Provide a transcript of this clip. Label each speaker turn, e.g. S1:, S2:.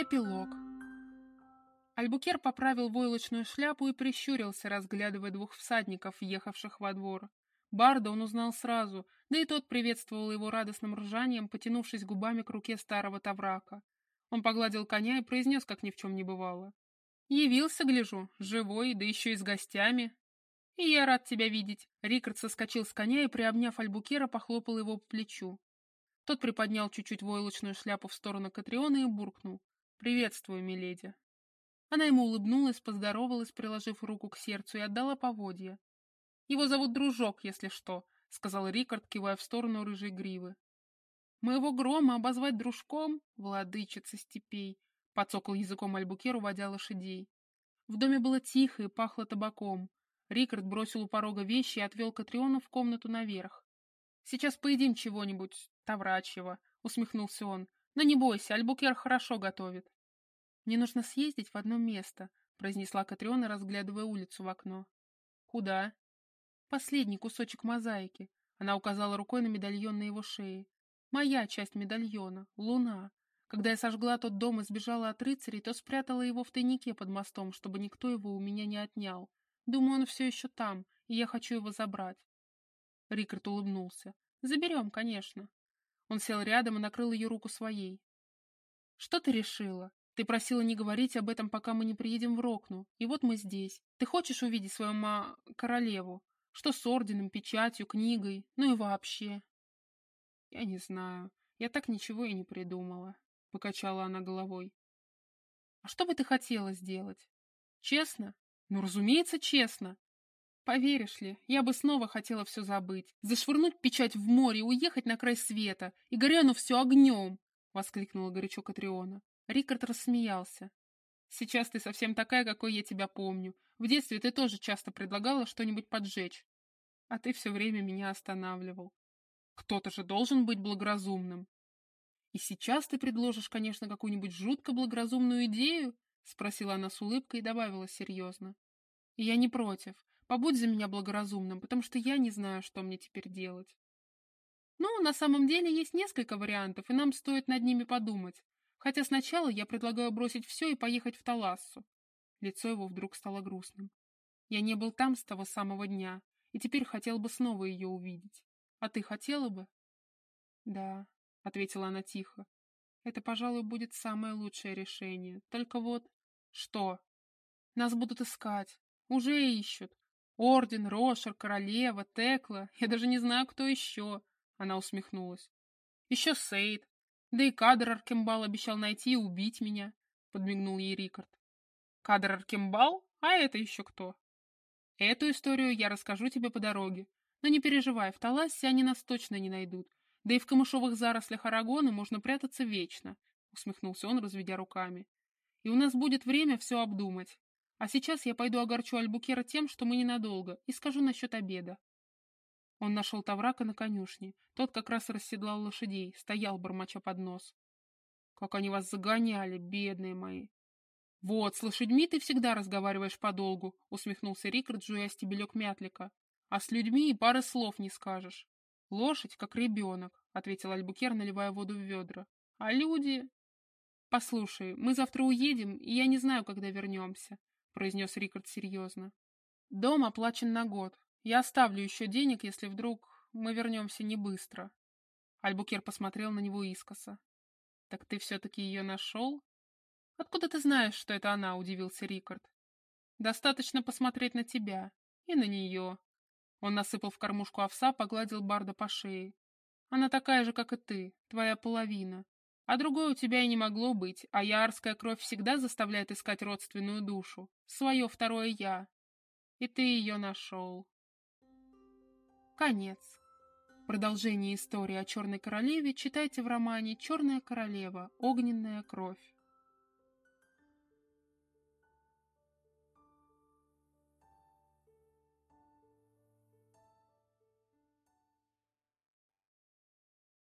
S1: Эпилог. Альбукер поправил войлочную шляпу и прищурился, разглядывая двух всадников, ехавших во двор. Барда он узнал сразу, да и тот приветствовал его радостным ржанием, потянувшись губами к руке старого таврака. Он погладил коня и произнес, как ни в чем не бывало. «Явился, гляжу, живой, да еще и с гостями». «И я рад тебя видеть». Рикард соскочил с коня и, приобняв Альбукера, похлопал его по плечу. Тот приподнял чуть-чуть войлочную шляпу в сторону Катриона и буркнул. «Приветствую, миледи». Она ему улыбнулась, поздоровалась, приложив руку к сердцу, и отдала поводья. «Его зовут Дружок, если что», — сказал Рикард, кивая в сторону рыжей гривы. «Моего грома обозвать дружком? Владычица степей!» — подсокал языком Альбукер, уводя лошадей. В доме было тихо и пахло табаком. Рикард бросил у порога вещи и отвел Катриона в комнату наверх. «Сейчас поедим чего-нибудь таврачьего», — усмехнулся он. Но не бойся, Альбукер хорошо готовит. Мне нужно съездить в одно место, произнесла Катриона, разглядывая улицу в окно. Куда? Последний кусочек мозаики. Она указала рукой на медальон на его шее. Моя часть медальона, луна. Когда я сожгла тот дом и сбежала от рыцарей, то спрятала его в тайнике под мостом, чтобы никто его у меня не отнял. Думаю, он все еще там, и я хочу его забрать. Рикард улыбнулся. Заберем, конечно. Он сел рядом и накрыл ее руку своей. «Что ты решила? Ты просила не говорить об этом, пока мы не приедем в Рокну. И вот мы здесь. Ты хочешь увидеть свою ма... королеву? Что с орденом, печатью, книгой? Ну и вообще?» «Я не знаю. Я так ничего и не придумала», — покачала она головой. «А что бы ты хотела сделать? Честно? Ну, разумеется, честно. Поверишь ли, я бы снова хотела все забыть, зашвырнуть печать в море и уехать на край света, и горяну все огнем!» — воскликнула горячо Катриона. Рикард рассмеялся. «Сейчас ты совсем такая, какой я тебя помню. В детстве ты тоже часто предлагала что-нибудь поджечь. А ты все время меня останавливал. Кто-то же должен быть благоразумным. И сейчас ты предложишь, конечно, какую-нибудь жутко благоразумную идею?» — спросила она с улыбкой и добавила серьезно. «Я не против. Побудь за меня благоразумным, потому что я не знаю, что мне теперь делать. Ну, на самом деле есть несколько вариантов, и нам стоит над ними подумать. Хотя сначала я предлагаю бросить все и поехать в Талассу. Лицо его вдруг стало грустным. Я не был там с того самого дня, и теперь хотел бы снова ее увидеть. А ты хотела бы? Да, — ответила она тихо. Это, пожалуй, будет самое лучшее решение. Только вот... Что? Нас будут искать. Уже ищут. Орден, Рошер, Королева, Текла. Я даже не знаю, кто еще. Она усмехнулась. Еще Сейд. Да и кадр Аркембал обещал найти и убить меня. Подмигнул ей Рикард. Кадр Аркембал? А это еще кто? Эту историю я расскажу тебе по дороге. Но не переживай, в Талассе они нас точно не найдут. Да и в камышовых зарослях Арагона можно прятаться вечно, усмехнулся он, разведя руками. И у нас будет время все обдумать. А сейчас я пойду огорчу Альбукера тем, что мы ненадолго, и скажу насчет обеда. Он нашел Таврака на конюшне. Тот как раз расседлал лошадей, стоял, бормоча под нос. Как они вас загоняли, бедные мои. Вот, с лошадьми ты всегда разговариваешь подолгу, усмехнулся Рикард, жуя стебелек мятлика. А с людьми и пары слов не скажешь. Лошадь, как ребенок, ответил Альбукер, наливая воду в ведра. А люди... Послушай, мы завтра уедем, и я не знаю, когда вернемся произнес Рикард серьезно. «Дом оплачен на год. Я оставлю еще денег, если вдруг мы вернемся не быстро». Альбукер посмотрел на него искоса. «Так ты все-таки ее нашел?» «Откуда ты знаешь, что это она?» — удивился Рикард. «Достаточно посмотреть на тебя и на нее». Он насыпал в кормушку овса, погладил Барда по шее. «Она такая же, как и ты, твоя половина. А другой у тебя и не могло быть, а яарская кровь всегда заставляет искать родственную душу, свое второе «я». И ты ее нашел. Конец. Продолжение истории о Черной Королеве читайте в романе «Черная королева. Огненная кровь».